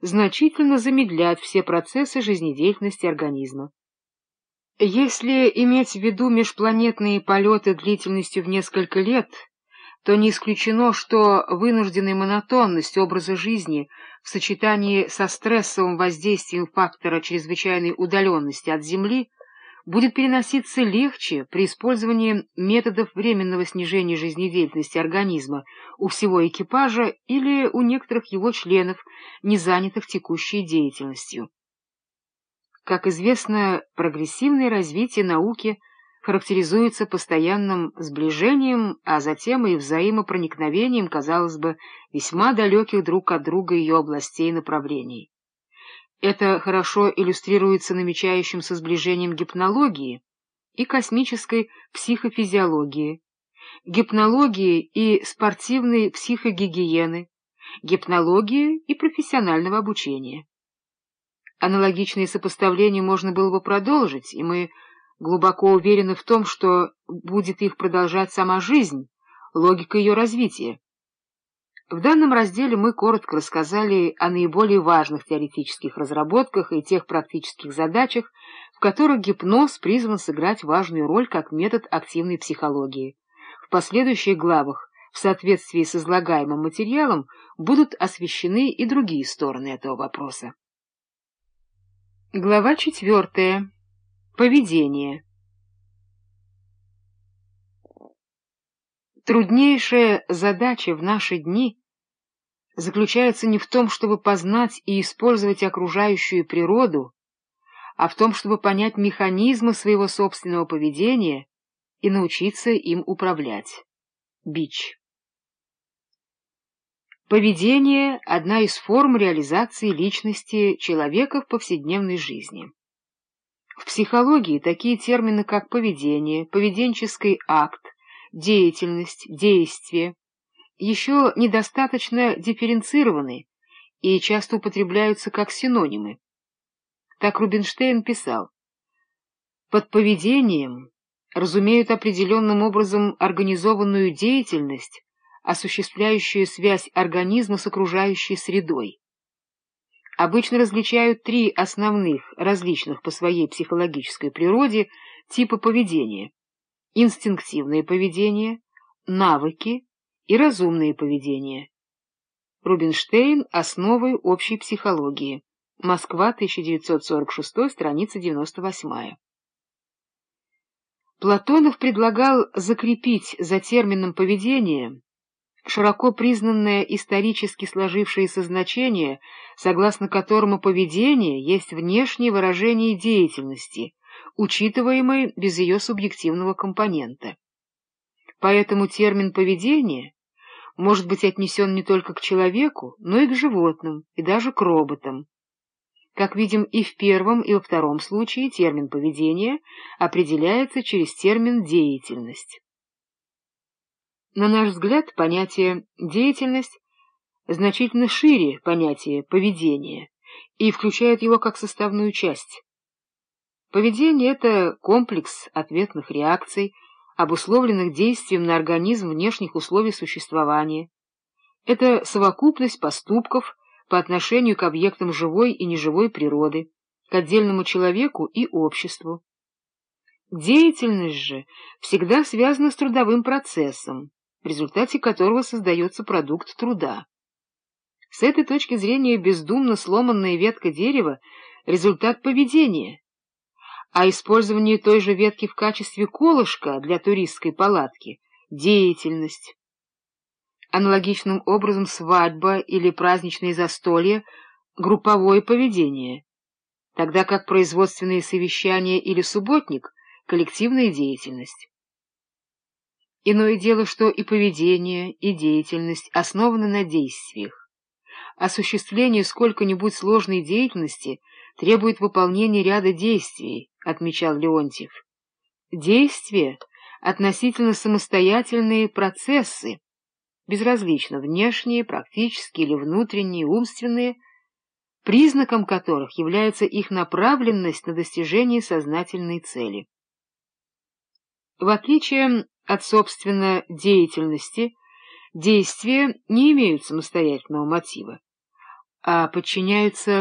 значительно замедлять все процессы жизнедеятельности организма. Если иметь в виду межпланетные полеты длительностью в несколько лет, то не исключено, что вынужденная монотонность образа жизни в сочетании со стрессовым воздействием фактора чрезвычайной удаленности от Земли будет переноситься легче при использовании методов временного снижения жизнедеятельности организма у всего экипажа или у некоторых его членов, не занятых текущей деятельностью. Как известно, прогрессивное развитие науки характеризуется постоянным сближением, а затем и взаимопроникновением, казалось бы, весьма далеких друг от друга ее областей и направлений. Это хорошо иллюстрируется намечающимся сближением гипнологии и космической психофизиологии, гипнологии и спортивной психогигиены, гипнологии и профессионального обучения. Аналогичные сопоставления можно было бы продолжить, и мы глубоко уверены в том, что будет их продолжать сама жизнь, логика ее развития. В данном разделе мы коротко рассказали о наиболее важных теоретических разработках и тех практических задачах, в которых гипноз призван сыграть важную роль как метод активной психологии. В последующих главах, в соответствии с излагаемым материалом, будут освещены и другие стороны этого вопроса. Глава четвертая. Поведение. Труднейшая задача в наши дни заключается не в том, чтобы познать и использовать окружающую природу, а в том, чтобы понять механизмы своего собственного поведения и научиться им управлять. Бич. Поведение — одна из форм реализации личности человека в повседневной жизни. В психологии такие термины, как поведение, поведенческий акт, деятельность, действие, еще недостаточно дифференцированы и часто употребляются как синонимы. Так Рубинштейн писал, «Под поведением разумеют определенным образом организованную деятельность, осуществляющую связь организма с окружающей средой. Обычно различают три основных, различных по своей психологической природе, типа поведения инстинктивное поведение, навыки и разумное поведение. Рубинштейн «Основы общей психологии». Москва, 1946, страница 98. Платонов предлагал закрепить за термином поведение широко признанное исторически сложившееся значение, согласно которому поведение есть внешнее выражение деятельности, учитываемой без ее субъективного компонента. Поэтому термин «поведение» может быть отнесен не только к человеку, но и к животным, и даже к роботам. Как видим, и в первом, и во втором случае термин «поведение» определяется через термин «деятельность». На наш взгляд, понятие «деятельность» значительно шире понятия «поведение» и включает его как составную часть. Поведение — это комплекс ответных реакций, обусловленных действием на организм внешних условий существования. Это совокупность поступков по отношению к объектам живой и неживой природы, к отдельному человеку и обществу. Деятельность же всегда связана с трудовым процессом, в результате которого создается продукт труда. С этой точки зрения бездумно сломанная ветка дерева — результат поведения, а использование той же ветки в качестве колышка для туристской палатки — деятельность. Аналогичным образом свадьба или праздничные застолья — групповое поведение, тогда как производственные совещания или субботник — коллективная деятельность. Иное дело, что и поведение, и деятельность основаны на действиях. Осуществление сколько-нибудь сложной деятельности требует выполнения ряда действий, отмечал Леонтьев. Действия — относительно самостоятельные процессы, безразлично внешние, практические или внутренние, умственные, признаком которых является их направленность на достижение сознательной цели. В отличие от, собственно, деятельности, действия не имеют самостоятельного мотива, а подчиняются